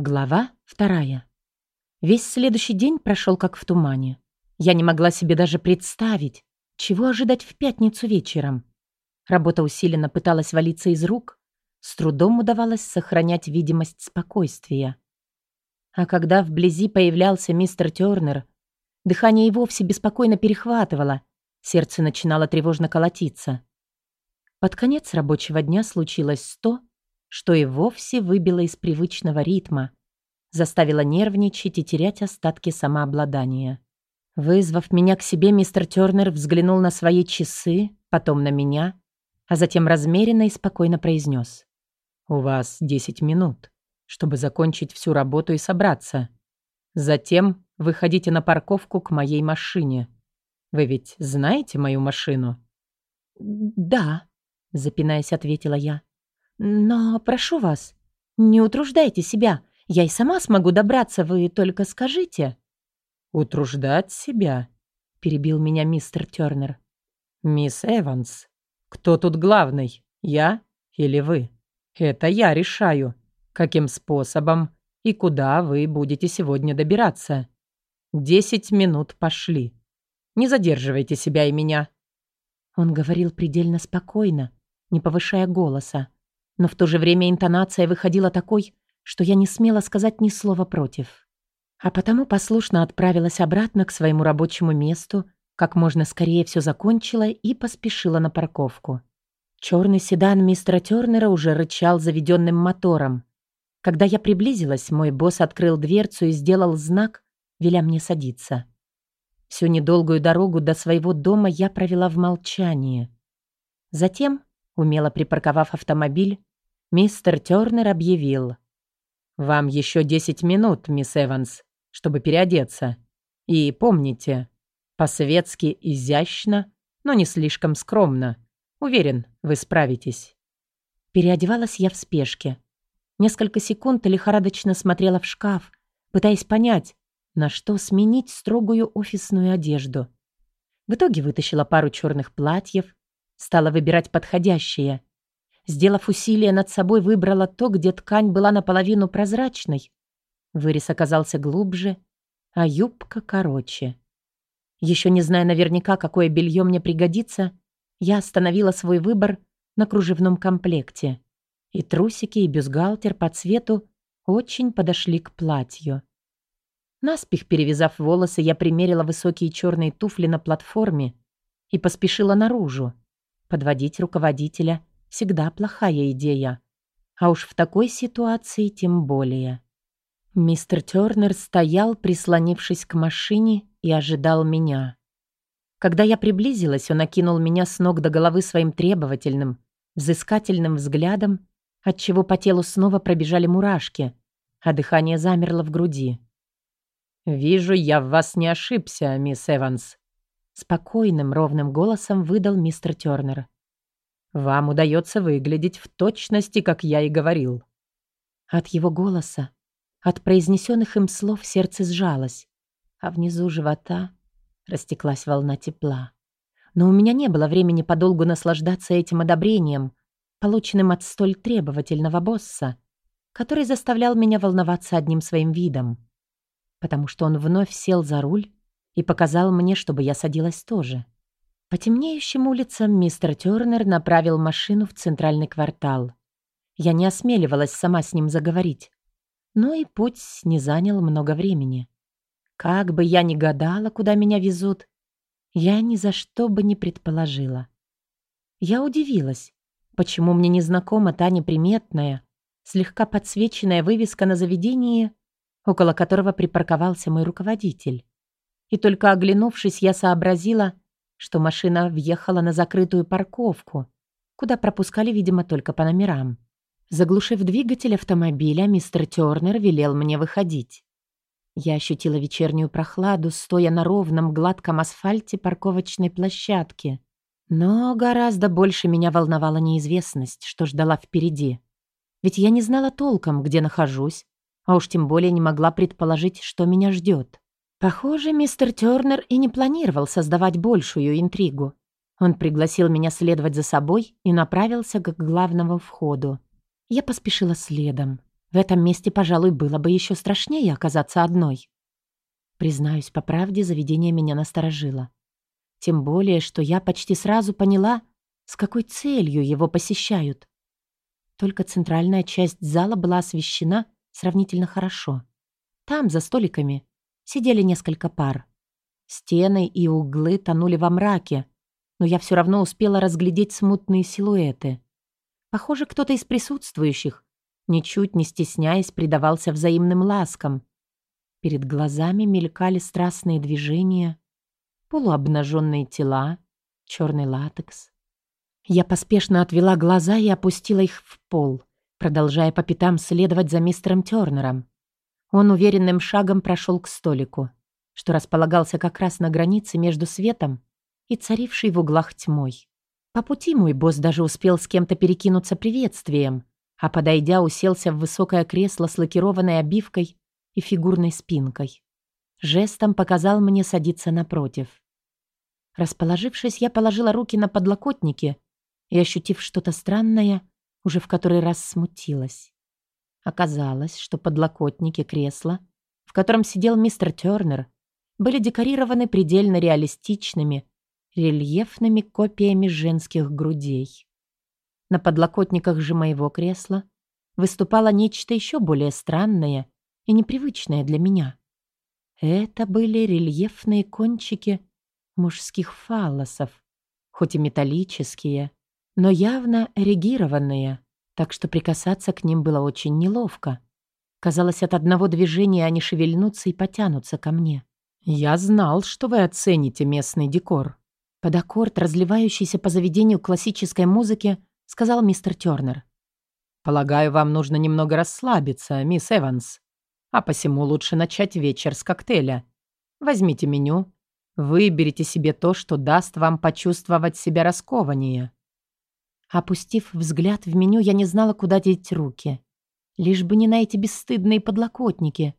Глава вторая. Весь следующий день прошел как в тумане. Я не могла себе даже представить, чего ожидать в пятницу вечером. Работа усиленно пыталась валиться из рук, с трудом удавалось сохранять видимость спокойствия. А когда вблизи появлялся мистер Тёрнер, дыхание и вовсе беспокойно перехватывало, сердце начинало тревожно колотиться. Под конец рабочего дня случилось то, что и вовсе выбило из привычного ритма, заставило нервничать и терять остатки самообладания. Вызвав меня к себе, мистер Тёрнер взглянул на свои часы, потом на меня, а затем размеренно и спокойно произнес. «У вас 10 минут, чтобы закончить всю работу и собраться. Затем выходите на парковку к моей машине. Вы ведь знаете мою машину?» «Да», — запинаясь, ответила я. «Но прошу вас, не утруждайте себя. Я и сама смогу добраться, вы только скажите». «Утруждать себя?» — перебил меня мистер Тёрнер. «Мисс Эванс, кто тут главный, я или вы? Это я решаю, каким способом и куда вы будете сегодня добираться. Десять минут пошли. Не задерживайте себя и меня». Он говорил предельно спокойно, не повышая голоса но в то же время интонация выходила такой, что я не смела сказать ни слова против. А потому послушно отправилась обратно к своему рабочему месту, как можно скорее все закончила и поспешила на парковку. Черный седан мистера Тернера уже рычал заведенным мотором. Когда я приблизилась, мой босс открыл дверцу и сделал знак, веля мне садиться. Всю недолгую дорогу до своего дома я провела в молчании. Затем, умело припарковав автомобиль, Мистер Тёрнер объявил. «Вам еще десять минут, мисс Эванс, чтобы переодеться. И помните, по-светски изящно, но не слишком скромно. Уверен, вы справитесь». Переодевалась я в спешке. Несколько секунд лихорадочно смотрела в шкаф, пытаясь понять, на что сменить строгую офисную одежду. В итоге вытащила пару черных платьев, стала выбирать подходящее — Сделав усилие над собой, выбрала то, где ткань была наполовину прозрачной. Вырез оказался глубже, а юбка короче. Еще не зная наверняка, какое белье мне пригодится, я остановила свой выбор на кружевном комплекте. И трусики, и бюстгальтер по цвету очень подошли к платью. Наспех перевязав волосы, я примерила высокие черные туфли на платформе и поспешила наружу. Подводить руководителя всегда плохая идея. А уж в такой ситуации тем более. Мистер Тёрнер стоял, прислонившись к машине, и ожидал меня. Когда я приблизилась, он окинул меня с ног до головы своим требовательным, взыскательным взглядом, отчего по телу снова пробежали мурашки, а дыхание замерло в груди. «Вижу, я в вас не ошибся, мисс Эванс», — спокойным, ровным голосом выдал мистер Тёрнер. Вам удается выглядеть в точности, как я и говорил». От его голоса, от произнесенных им слов сердце сжалось, а внизу живота растеклась волна тепла. Но у меня не было времени подолгу наслаждаться этим одобрением, полученным от столь требовательного босса, который заставлял меня волноваться одним своим видом, потому что он вновь сел за руль и показал мне, чтобы я садилась тоже. По темнеющим улицам мистер Тёрнер направил машину в центральный квартал. Я не осмеливалась сама с ним заговорить. Но и путь не занял много времени. Как бы я ни гадала, куда меня везут, я ни за что бы не предположила. Я удивилась, почему мне не знакома та неприметная, слегка подсвеченная вывеска на заведении, около которого припарковался мой руководитель. И только оглянувшись, я сообразила, что машина въехала на закрытую парковку, куда пропускали, видимо, только по номерам. Заглушив двигатель автомобиля, мистер Тёрнер велел мне выходить. Я ощутила вечернюю прохладу, стоя на ровном гладком асфальте парковочной площадки. Но гораздо больше меня волновала неизвестность, что ждала впереди. Ведь я не знала толком, где нахожусь, а уж тем более не могла предположить, что меня ждет. Похоже, мистер Тёрнер и не планировал создавать большую интригу. Он пригласил меня следовать за собой и направился к главному входу. Я поспешила следом. В этом месте, пожалуй, было бы еще страшнее оказаться одной. Признаюсь, по правде, заведение меня насторожило. Тем более, что я почти сразу поняла, с какой целью его посещают. Только центральная часть зала была освещена сравнительно хорошо. Там, за столиками, сидели несколько пар. Стены и углы тонули во мраке, но я все равно успела разглядеть смутные силуэты. Похоже, кто-то из присутствующих, ничуть не стесняясь, предавался взаимным ласкам. Перед глазами мелькали страстные движения, полуобнаженные тела, черный латекс. Я поспешно отвела глаза и опустила их в пол, продолжая по пятам следовать за мистером Тернером. Он уверенным шагом прошел к столику, что располагался как раз на границе между светом и царившей в углах тьмой. По пути мой босс даже успел с кем-то перекинуться приветствием, а подойдя, уселся в высокое кресло с лакированной обивкой и фигурной спинкой. Жестом показал мне садиться напротив. Расположившись, я положила руки на подлокотники и, ощутив что-то странное, уже в который раз смутилась. Оказалось, что подлокотники кресла, в котором сидел мистер Тёрнер, были декорированы предельно реалистичными, рельефными копиями женских грудей. На подлокотниках же моего кресла выступало нечто еще более странное и непривычное для меня. Это были рельефные кончики мужских фаллосов, хоть и металлические, но явно эрегированные, так что прикасаться к ним было очень неловко. Казалось, от одного движения они шевельнутся и потянутся ко мне. «Я знал, что вы оцените местный декор». Под аккорд, разливающийся по заведению классической музыки, сказал мистер Тёрнер. «Полагаю, вам нужно немного расслабиться, мисс Эванс а посему лучше начать вечер с коктейля. Возьмите меню, выберите себе то, что даст вам почувствовать себя раскованнее. Опустив взгляд в меню, я не знала, куда деть руки. Лишь бы не на эти бесстыдные подлокотники.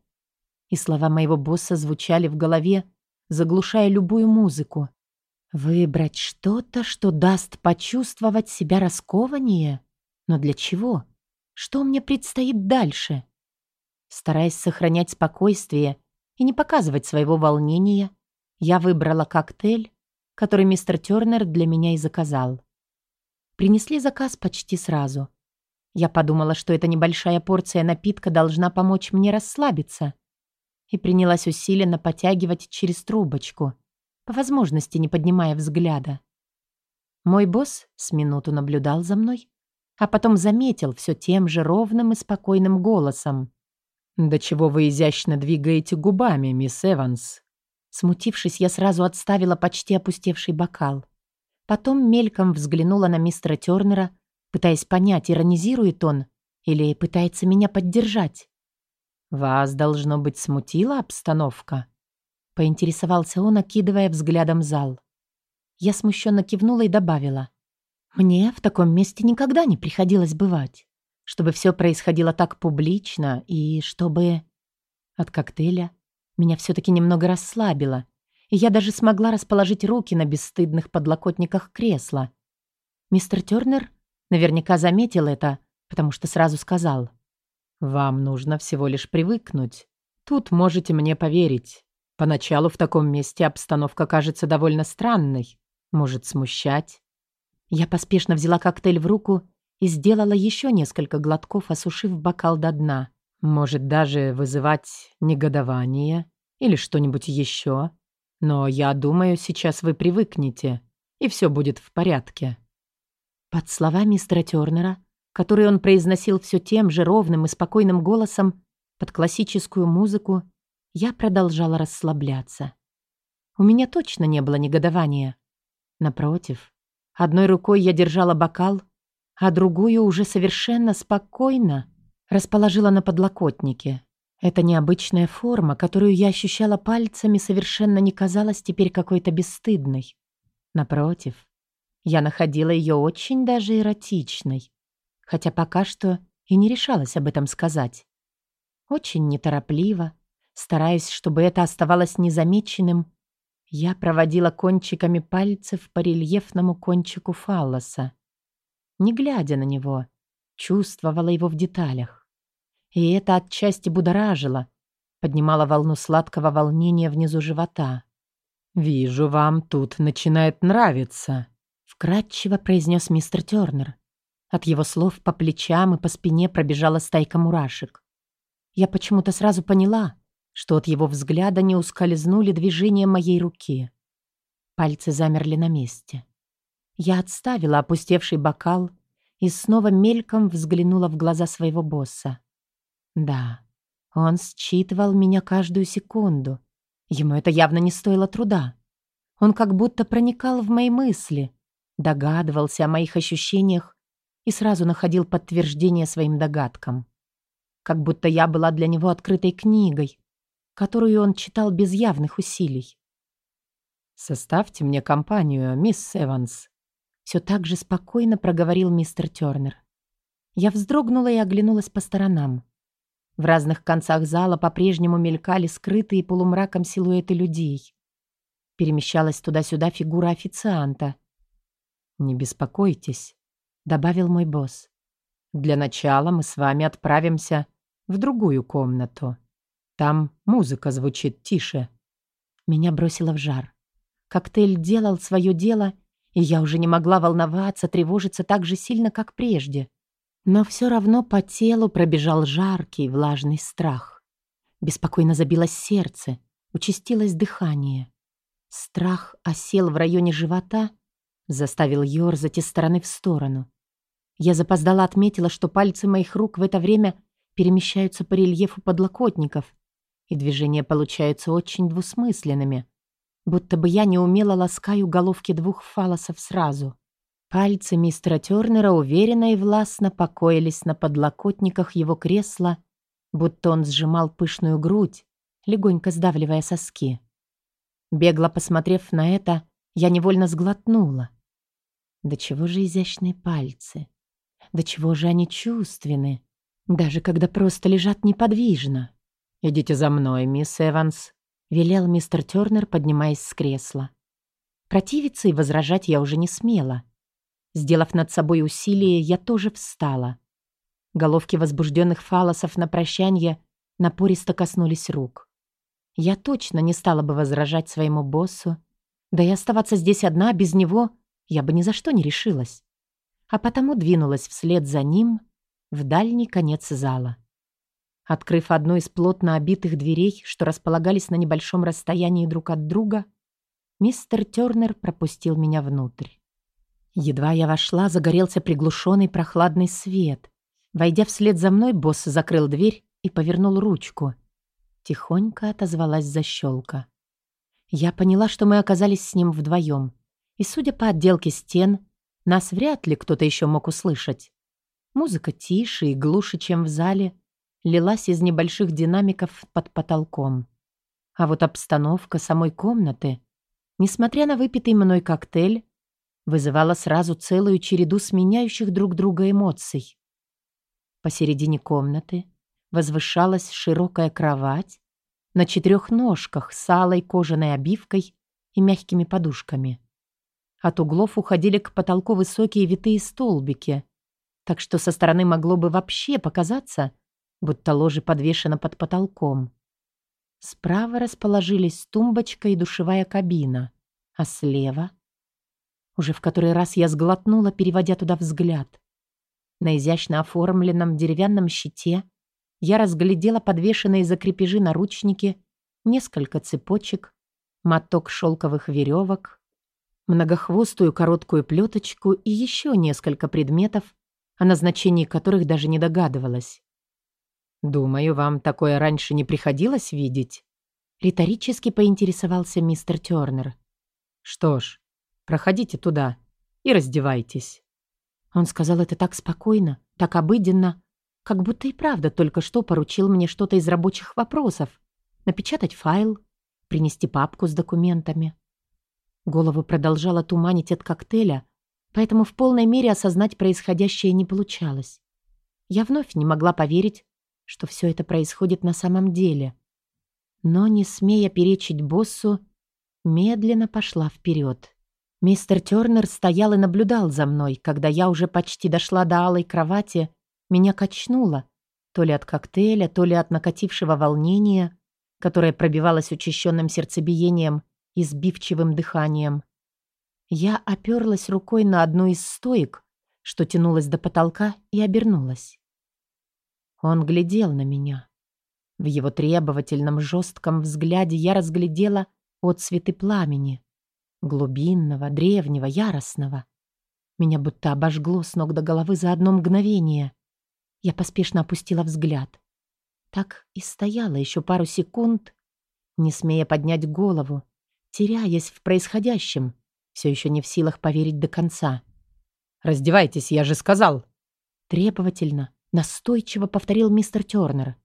И слова моего босса звучали в голове, заглушая любую музыку. Выбрать что-то, что даст почувствовать себя раскованнее? Но для чего? Что мне предстоит дальше? Стараясь сохранять спокойствие и не показывать своего волнения, я выбрала коктейль, который мистер Тёрнер для меня и заказал. Принесли заказ почти сразу. Я подумала, что эта небольшая порция напитка должна помочь мне расслабиться, и принялась усиленно потягивать через трубочку, по возможности не поднимая взгляда. Мой босс с минуту наблюдал за мной, а потом заметил все тем же ровным и спокойным голосом. «Да чего вы изящно двигаете губами, мисс Эванс?» Смутившись, я сразу отставила почти опустевший бокал. Потом мельком взглянула на мистера Тёрнера, пытаясь понять, иронизирует он или пытается меня поддержать. «Вас, должно быть, смутила обстановка?» Поинтересовался он, окидывая взглядом зал. Я смущенно кивнула и добавила. «Мне в таком месте никогда не приходилось бывать чтобы все происходило так публично и чтобы... От коктейля меня все-таки немного расслабило, я даже смогла расположить руки на бесстыдных подлокотниках кресла. Мистер Тернер наверняка заметил это, потому что сразу сказал. «Вам нужно всего лишь привыкнуть. Тут можете мне поверить. Поначалу в таком месте обстановка кажется довольно странной, может смущать». Я поспешно взяла коктейль в руку и сделала еще несколько глотков, осушив бокал до дна. Может даже вызывать негодование или что-нибудь еще. Но я думаю, сейчас вы привыкнете, и все будет в порядке. Под слова мистера Тернера, которые он произносил все тем же ровным и спокойным голосом, под классическую музыку, я продолжала расслабляться. У меня точно не было негодования. Напротив, одной рукой я держала бокал, а другую уже совершенно спокойно расположила на подлокотнике. Эта необычная форма, которую я ощущала пальцами, совершенно не казалась теперь какой-то бесстыдной. Напротив, я находила ее очень даже эротичной, хотя пока что и не решалась об этом сказать. Очень неторопливо, стараясь, чтобы это оставалось незамеченным, я проводила кончиками пальцев по рельефному кончику фаллоса не глядя на него, чувствовала его в деталях. И это отчасти будоражило, поднимало волну сладкого волнения внизу живота. «Вижу, вам тут начинает нравиться», — вкратчиво произнес мистер Тернер. От его слов по плечам и по спине пробежала стайка мурашек. Я почему-то сразу поняла, что от его взгляда не ускользнули движения моей руки. Пальцы замерли на месте. Я отставила опустевший бокал и снова мельком взглянула в глаза своего босса. Да, он считывал меня каждую секунду. Ему это явно не стоило труда. Он как будто проникал в мои мысли, догадывался о моих ощущениях и сразу находил подтверждение своим догадкам. Как будто я была для него открытой книгой, которую он читал без явных усилий. «Составьте мне компанию, мисс Эванс», все так же спокойно проговорил мистер Тернер. Я вздрогнула и оглянулась по сторонам. В разных концах зала по-прежнему мелькали скрытые полумраком силуэты людей. Перемещалась туда-сюда фигура официанта. «Не беспокойтесь», — добавил мой босс. «Для начала мы с вами отправимся в другую комнату. Там музыка звучит тише». Меня бросило в жар. Коктейль делал свое дело, и я уже не могла волноваться, тревожиться так же сильно, как прежде. Но все равно по телу пробежал жаркий, влажный страх. Беспокойно забилось сердце, участилось дыхание. Страх осел в районе живота, заставил ёрзать из стороны в сторону. Я запоздала отметила, что пальцы моих рук в это время перемещаются по рельефу подлокотников, и движения получаются очень двусмысленными будто бы я неумело ласкаю головки двух фалосов сразу. Пальцы мистера Тёрнера уверенно и властно покоились на подлокотниках его кресла, будто он сжимал пышную грудь, легонько сдавливая соски. Бегло посмотрев на это, я невольно сглотнула. Да чего же изящные пальцы? Да чего же они чувственны? Даже когда просто лежат неподвижно. «Идите за мной, мисс Эванс», — велел мистер Тёрнер, поднимаясь с кресла. Противиться и возражать я уже не смела. Сделав над собой усилие, я тоже встала. Головки возбужденных фалосов на прощанье напористо коснулись рук. Я точно не стала бы возражать своему боссу, да и оставаться здесь одна без него я бы ни за что не решилась. А потому двинулась вслед за ним в дальний конец зала. Открыв одну из плотно обитых дверей, что располагались на небольшом расстоянии друг от друга, мистер Тёрнер пропустил меня внутрь. Едва я вошла, загорелся приглушенный прохладный свет. Войдя вслед за мной, босс закрыл дверь и повернул ручку. Тихонько отозвалась защелка. Я поняла, что мы оказались с ним вдвоем, и, судя по отделке стен, нас вряд ли кто-то еще мог услышать. Музыка тише и глуше, чем в зале, лилась из небольших динамиков под потолком. А вот обстановка самой комнаты, несмотря на выпитый мной коктейль, вызывала сразу целую череду сменяющих друг друга эмоций. Посередине комнаты возвышалась широкая кровать на четырех ножках с алой кожаной обивкой и мягкими подушками. От углов уходили к потолку высокие витые столбики, так что со стороны могло бы вообще показаться, будто ложе подвешено под потолком. Справа расположились тумбочка и душевая кабина, а слева... Уже в который раз я сглотнула, переводя туда взгляд. На изящно оформленном деревянном щите я разглядела подвешенные за крепежи наручники, несколько цепочек, моток шелковых веревок, многохвостую короткую плеточку и еще несколько предметов, о назначении которых даже не догадывалась. «Думаю, вам такое раньше не приходилось видеть?» Риторически поинтересовался мистер Тёрнер. «Что ж, проходите туда и раздевайтесь». Он сказал это так спокойно, так обыденно, как будто и правда только что поручил мне что-то из рабочих вопросов. Напечатать файл, принести папку с документами. Голову продолжала туманить от коктейля, поэтому в полной мере осознать происходящее не получалось. Я вновь не могла поверить, что все это происходит на самом деле. Но, не смея перечить боссу, медленно пошла вперед. Мистер Тернер стоял и наблюдал за мной, когда я уже почти дошла до алой кровати, меня качнуло, То ли от коктейля, то ли от накатившего волнения, которое пробивалось учащенным сердцебиением и сбивчивым дыханием. Я оперлась рукой на одну из стоек, что тянулась до потолка, и обернулась. Он глядел на меня. В его требовательном жестком взгляде я разглядела отцветы пламени. Глубинного, древнего, яростного. Меня будто обожгло с ног до головы за одно мгновение. Я поспешно опустила взгляд. Так и стояла еще пару секунд, не смея поднять голову, теряясь в происходящем, все еще не в силах поверить до конца. «Раздевайтесь, я же сказал!» Требовательно, настойчиво повторил мистер Тернер.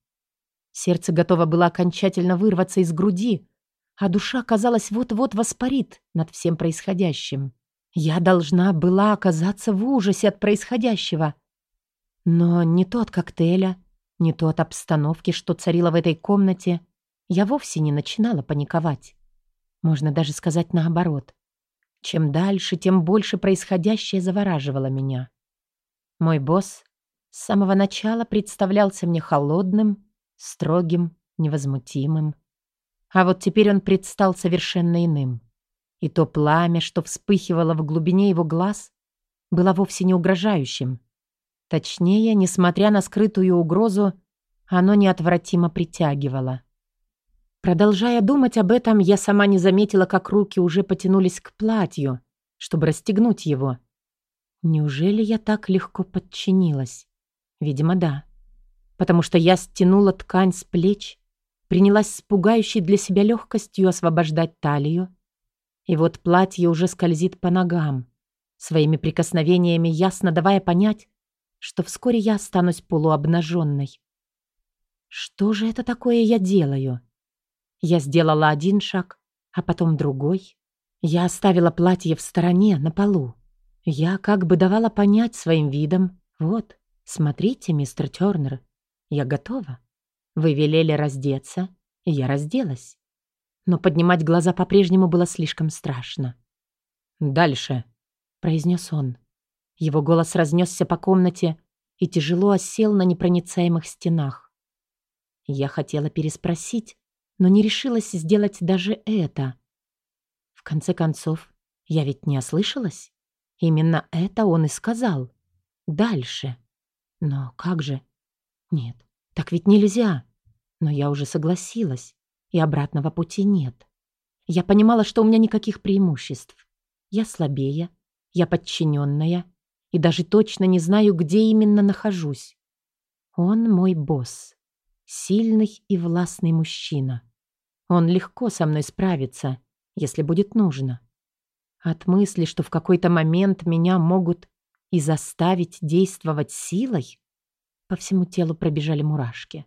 Сердце готово было окончательно вырваться из груди, а душа, казалось, вот-вот воспарит над всем происходящим. Я должна была оказаться в ужасе от происходящего. Но не то от коктейля, не то от обстановки, что царила в этой комнате, я вовсе не начинала паниковать. Можно даже сказать наоборот. Чем дальше, тем больше происходящее завораживало меня. Мой босс с самого начала представлялся мне холодным, строгим, невозмутимым. А вот теперь он предстал совершенно иным. И то пламя, что вспыхивало в глубине его глаз, было вовсе не угрожающим. Точнее, несмотря на скрытую угрозу, оно неотвратимо притягивало. Продолжая думать об этом, я сама не заметила, как руки уже потянулись к платью, чтобы расстегнуть его. Неужели я так легко подчинилась? Видимо, да потому что я стянула ткань с плеч, принялась с пугающей для себя легкостью освобождать талию, и вот платье уже скользит по ногам, своими прикосновениями ясно давая понять, что вскоре я останусь полуобнаженной. Что же это такое я делаю? Я сделала один шаг, а потом другой. Я оставила платье в стороне, на полу. Я как бы давала понять своим видом, вот, смотрите, мистер Тёрнер, я готова. Вы велели раздеться, и я разделась. Но поднимать глаза по-прежнему было слишком страшно. «Дальше», — произнес он. Его голос разнесся по комнате и тяжело осел на непроницаемых стенах. Я хотела переспросить, но не решилась сделать даже это. В конце концов, я ведь не ослышалась. Именно это он и сказал. Дальше. Но как же? Нет, так ведь нельзя. Но я уже согласилась, и обратного пути нет. Я понимала, что у меня никаких преимуществ. Я слабее, я подчиненная, и даже точно не знаю, где именно нахожусь. Он мой босс, сильный и властный мужчина. Он легко со мной справится, если будет нужно. От мысли, что в какой-то момент меня могут и заставить действовать силой, по всему телу пробежали мурашки.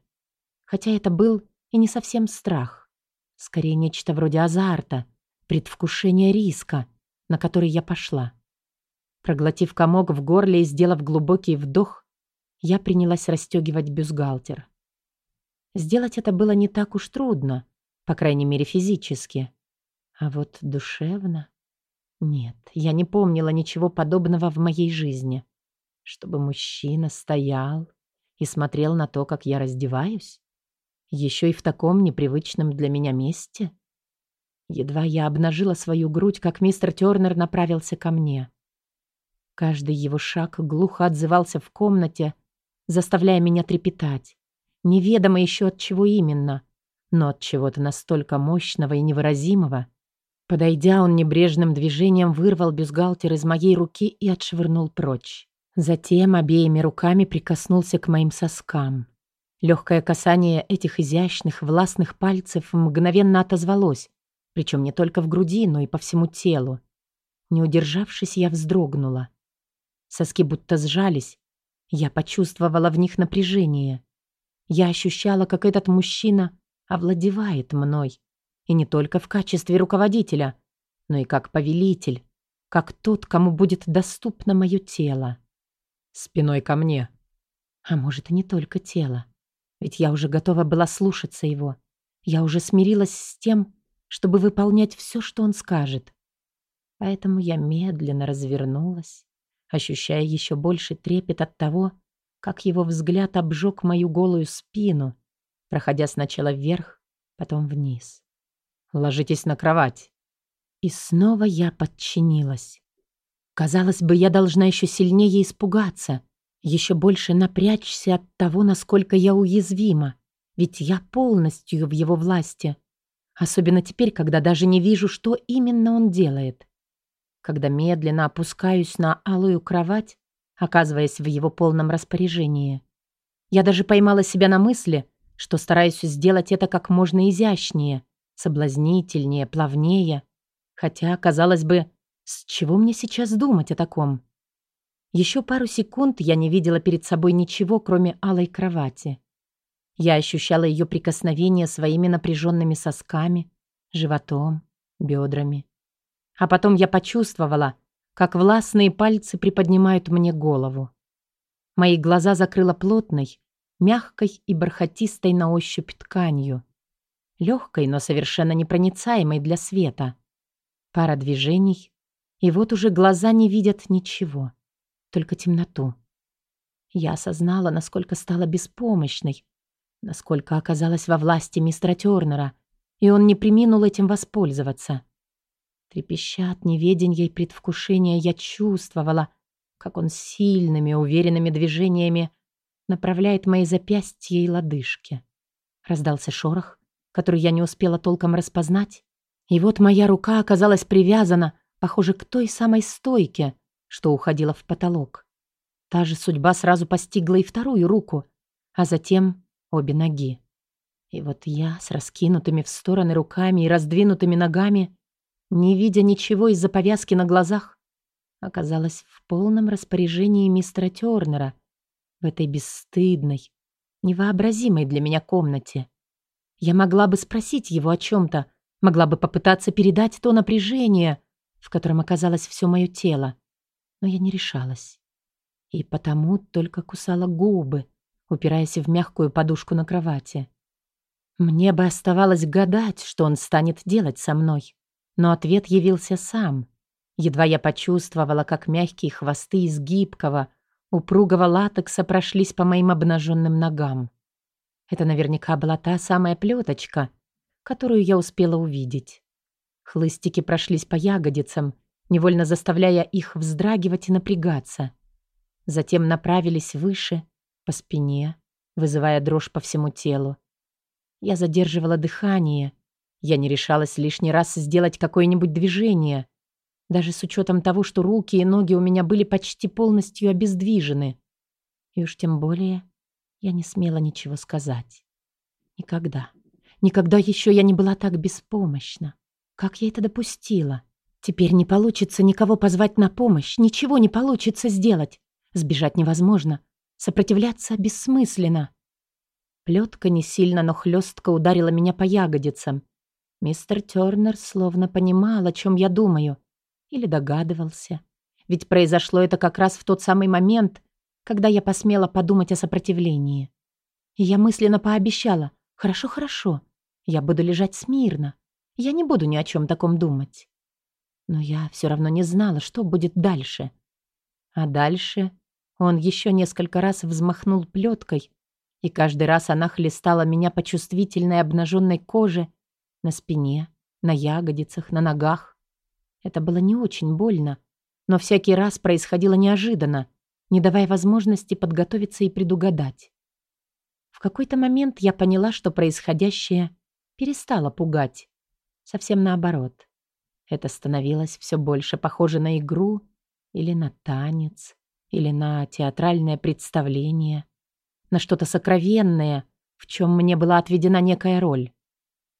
Хотя это был и не совсем страх. Скорее, нечто вроде азарта, предвкушения риска, на который я пошла. Проглотив комок в горле и сделав глубокий вдох, я принялась расстегивать бюстгальтер. Сделать это было не так уж трудно, по крайней мере физически. А вот душевно... Нет, я не помнила ничего подобного в моей жизни. Чтобы мужчина стоял, и смотрел на то, как я раздеваюсь? Еще и в таком непривычном для меня месте? Едва я обнажила свою грудь, как мистер Тернер направился ко мне. Каждый его шаг глухо отзывался в комнате, заставляя меня трепетать. Неведомо еще от чего именно, но от чего-то настолько мощного и невыразимого. Подойдя, он небрежным движением вырвал бюстгальтер из моей руки и отшвырнул прочь. Затем обеими руками прикоснулся к моим соскам. Легкое касание этих изящных, властных пальцев мгновенно отозвалось, причем не только в груди, но и по всему телу. Не удержавшись, я вздрогнула. Соски будто сжались. Я почувствовала в них напряжение. Я ощущала, как этот мужчина овладевает мной. И не только в качестве руководителя, но и как повелитель, как тот, кому будет доступно мое тело спиной ко мне. А может, и не только тело. Ведь я уже готова была слушаться его. Я уже смирилась с тем, чтобы выполнять все, что он скажет. Поэтому я медленно развернулась, ощущая еще больше трепет от того, как его взгляд обжег мою голую спину, проходя сначала вверх, потом вниз. «Ложитесь на кровать». И снова я подчинилась. Казалось бы, я должна еще сильнее испугаться, еще больше напрячься от того, насколько я уязвима, ведь я полностью в его власти. Особенно теперь, когда даже не вижу, что именно он делает. Когда медленно опускаюсь на алую кровать, оказываясь в его полном распоряжении. Я даже поймала себя на мысли, что стараюсь сделать это как можно изящнее, соблазнительнее, плавнее. Хотя, казалось бы, с чего мне сейчас думать о таком? Еще пару секунд я не видела перед собой ничего, кроме алой кровати. Я ощущала ее прикосновение своими напряженными сосками, животом, бедрами. А потом я почувствовала, как властные пальцы приподнимают мне голову. Мои глаза закрыла плотной, мягкой и бархатистой на ощупь тканью. Легкой, но совершенно непроницаемой для света. Пара движений, и вот уже глаза не видят ничего, только темноту. Я осознала, насколько стала беспомощной, насколько оказалась во власти мистера Тёрнера, и он не приминул этим воспользоваться. Трепеща от неведенья и предвкушения, я чувствовала, как он сильными, уверенными движениями направляет мои запястья и лодыжки. Раздался шорох, который я не успела толком распознать, и вот моя рука оказалась привязана, похоже, к той самой стойке, что уходила в потолок. Та же судьба сразу постигла и вторую руку, а затем обе ноги. И вот я с раскинутыми в стороны руками и раздвинутыми ногами не видя ничего из-за повязки на глазах, оказалась в полном распоряжении мистера Тёрнера в этой бесстыдной, невообразимой для меня комнате. Я могла бы спросить его о чем-то, могла бы попытаться передать то напряжение, в котором оказалось все мое тело, но я не решалась. И потому только кусала губы, упираясь в мягкую подушку на кровати. Мне бы оставалось гадать, что он станет делать со мной. Но ответ явился сам. Едва я почувствовала, как мягкие хвосты из гибкого, упругого латекса прошлись по моим обнаженным ногам. Это наверняка была та самая плеточка, которую я успела увидеть. Хлыстики прошлись по ягодицам, невольно заставляя их вздрагивать и напрягаться. Затем направились выше, по спине, вызывая дрожь по всему телу. Я задерживала дыхание, я не решалась лишний раз сделать какое-нибудь движение, даже с учетом того, что руки и ноги у меня были почти полностью обездвижены. И уж тем более я не смела ничего сказать. Никогда. Никогда еще я не была так беспомощна. Как я это допустила? Теперь не получится никого позвать на помощь, ничего не получится сделать. Сбежать невозможно. Сопротивляться бессмысленно. Плетка не сильно, но хлестко ударила меня по ягодицам. Мистер Тёрнер словно понимал, о чем я думаю. Или догадывался. Ведь произошло это как раз в тот самый момент, когда я посмела подумать о сопротивлении. Я мысленно пообещала, хорошо, хорошо, я буду лежать смирно. Я не буду ни о чем таком думать. Но я все равно не знала, что будет дальше. А дальше он еще несколько раз взмахнул плеткой, и каждый раз она хлестала меня по чувствительной обнаженной коже на спине, на ягодицах, на ногах. Это было не очень больно, но всякий раз происходило неожиданно, не давая возможности подготовиться и предугадать. В какой-то момент я поняла, что происходящее перестало пугать. Совсем наоборот. Это становилось все больше похоже на игру или на танец, или на театральное представление, на что-то сокровенное, в чем мне была отведена некая роль.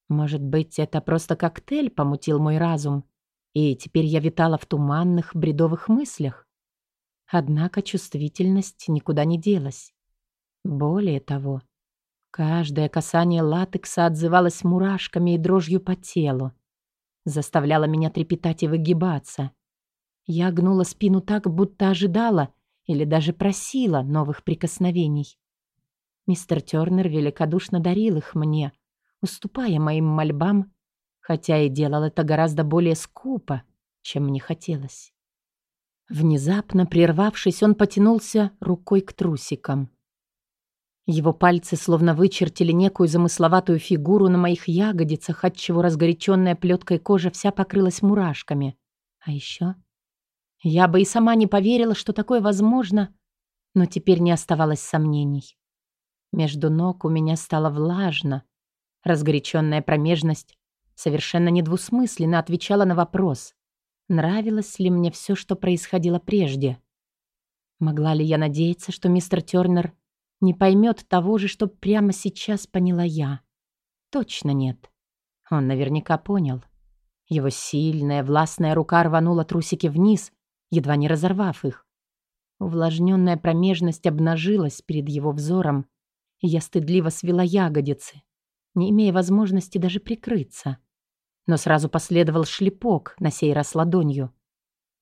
Может быть, это просто коктейль помутил мой разум, и теперь я витала в туманных, бредовых мыслях. Однако чувствительность никуда не делась. Более того, каждое касание латекса отзывалось мурашками и дрожью по телу, заставляло меня трепетать и выгибаться. Я гнула спину так, будто ожидала или даже просила новых прикосновений. Мистер Тёрнер великодушно дарил их мне, уступая моим мольбам, хотя и делал это гораздо более скупо, чем мне хотелось. Внезапно, прервавшись, он потянулся рукой к трусикам. Его пальцы словно вычертили некую замысловатую фигуру на моих ягодицах, отчего разгоряченная плеткой кожа вся покрылась мурашками. А еще... Я бы и сама не поверила, что такое возможно, но теперь не оставалось сомнений. Между ног у меня стало влажно. Разгоряченная промежность совершенно недвусмысленно отвечала на вопрос, нравилось ли мне все, что происходило прежде. Могла ли я надеяться, что мистер Тернер не поймет того же, что прямо сейчас поняла я? Точно нет. Он наверняка понял. Его сильная, властная рука рванула трусики вниз, едва не разорвав их. Увлажненная промежность обнажилась перед его взором, и я стыдливо свела ягодицы, не имея возможности даже прикрыться. Но сразу последовал шлепок, на сей раз ладонью.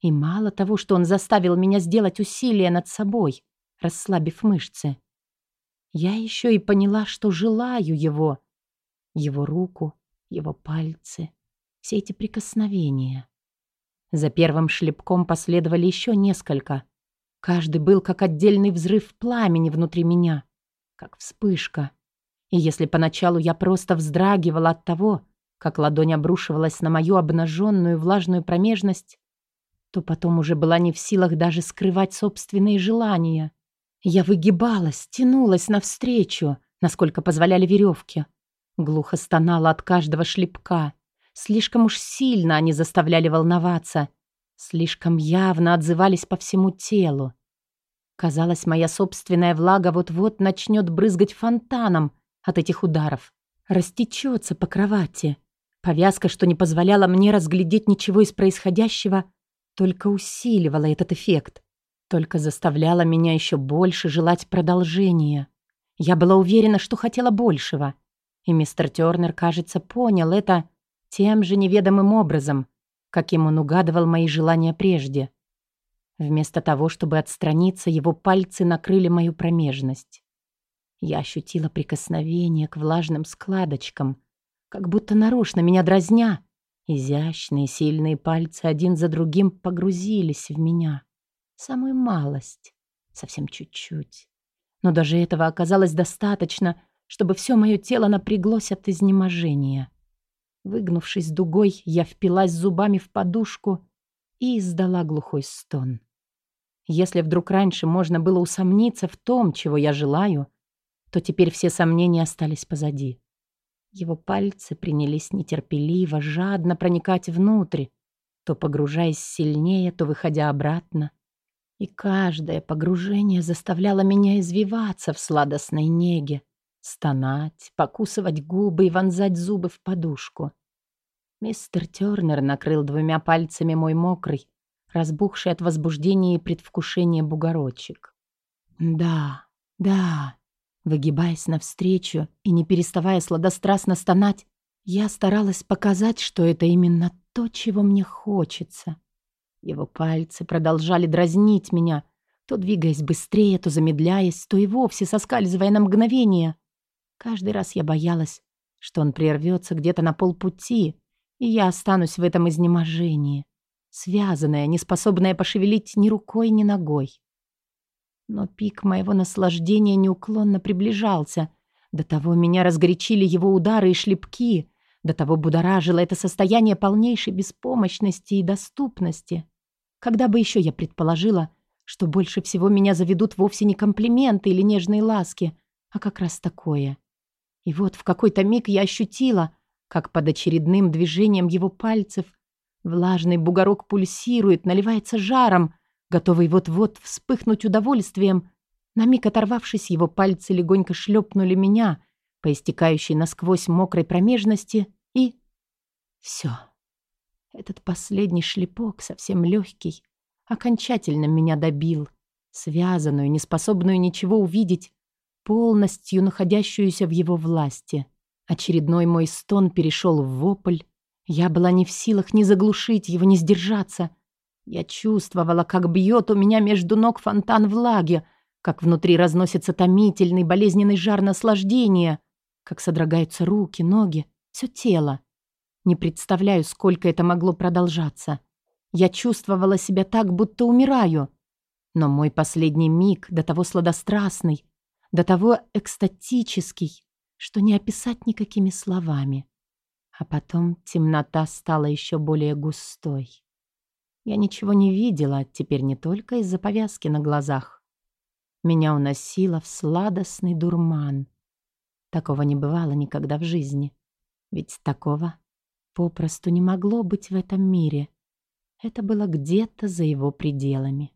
И мало того, что он заставил меня сделать усилие над собой, расслабив мышцы, я еще и поняла, что желаю его. Его руку, его пальцы, все эти прикосновения. За первым шлепком последовали еще несколько — Каждый был как отдельный взрыв пламени внутри меня, как вспышка. И если поначалу я просто вздрагивала от того, как ладонь обрушивалась на мою обнаженную влажную промежность, то потом уже была не в силах даже скрывать собственные желания. Я выгибалась, тянулась навстречу, насколько позволяли веревки. Глухо стонала от каждого шлепка. Слишком уж сильно они заставляли волноваться. Слишком явно отзывались по всему телу. Казалось, моя собственная влага вот-вот начнет брызгать фонтаном от этих ударов. Растечется по кровати. Повязка, что не позволяла мне разглядеть ничего из происходящего, только усиливала этот эффект. Только заставляла меня еще больше желать продолжения. Я была уверена, что хотела большего. И мистер Тернер, кажется, понял это тем же неведомым образом, каким он угадывал мои желания прежде. Вместо того, чтобы отстраниться, его пальцы накрыли мою промежность. Я ощутила прикосновение к влажным складочкам, как будто нарочно меня дразня. Изящные, сильные пальцы один за другим погрузились в меня. Самую малость, совсем чуть-чуть. Но даже этого оказалось достаточно, чтобы все мое тело напряглось от изнеможения. Выгнувшись дугой, я впилась зубами в подушку и издала глухой стон. Если вдруг раньше можно было усомниться в том, чего я желаю, то теперь все сомнения остались позади. Его пальцы принялись нетерпеливо, жадно проникать внутрь, то погружаясь сильнее, то выходя обратно. И каждое погружение заставляло меня извиваться в сладостной неге, стонать, покусывать губы и вонзать зубы в подушку. Мистер Тернер накрыл двумя пальцами мой мокрый, разбухший от возбуждения и предвкушения бугорочек. «Да, да», выгибаясь навстречу и не переставая сладострастно стонать, я старалась показать, что это именно то, чего мне хочется. Его пальцы продолжали дразнить меня, то двигаясь быстрее, то замедляясь, то и вовсе соскальзывая на мгновение. Каждый раз я боялась, что он прервется где-то на полпути, и я останусь в этом изнеможении связанная, неспособная пошевелить ни рукой, ни ногой. Но пик моего наслаждения неуклонно приближался. До того меня разгорячили его удары и шлепки, до того будоражило это состояние полнейшей беспомощности и доступности. Когда бы еще я предположила, что больше всего меня заведут вовсе не комплименты или нежные ласки, а как раз такое. И вот в какой-то миг я ощутила, как под очередным движением его пальцев Влажный бугорок пульсирует, наливается жаром, готовый вот-вот вспыхнуть удовольствием. На миг оторвавшись, его пальцы легонько шлепнули меня по истекающей насквозь мокрой промежности и... Все. Этот последний шлепок, совсем легкий, окончательно меня добил. Связанную, неспособную ничего увидеть, полностью находящуюся в его власти. Очередной мой стон перешел в вопль, я была не в силах ни заглушить его, ни сдержаться. Я чувствовала, как бьет у меня между ног фонтан влаги, как внутри разносится томительный, болезненный жар наслаждения, как содрогаются руки, ноги, все тело. Не представляю, сколько это могло продолжаться. Я чувствовала себя так, будто умираю. Но мой последний миг, до того сладострастный, до того экстатический, что не описать никакими словами. А потом темнота стала еще более густой. Я ничего не видела, теперь не только из-за повязки на глазах. Меня уносило в сладостный дурман. Такого не бывало никогда в жизни. Ведь такого попросту не могло быть в этом мире. Это было где-то за его пределами.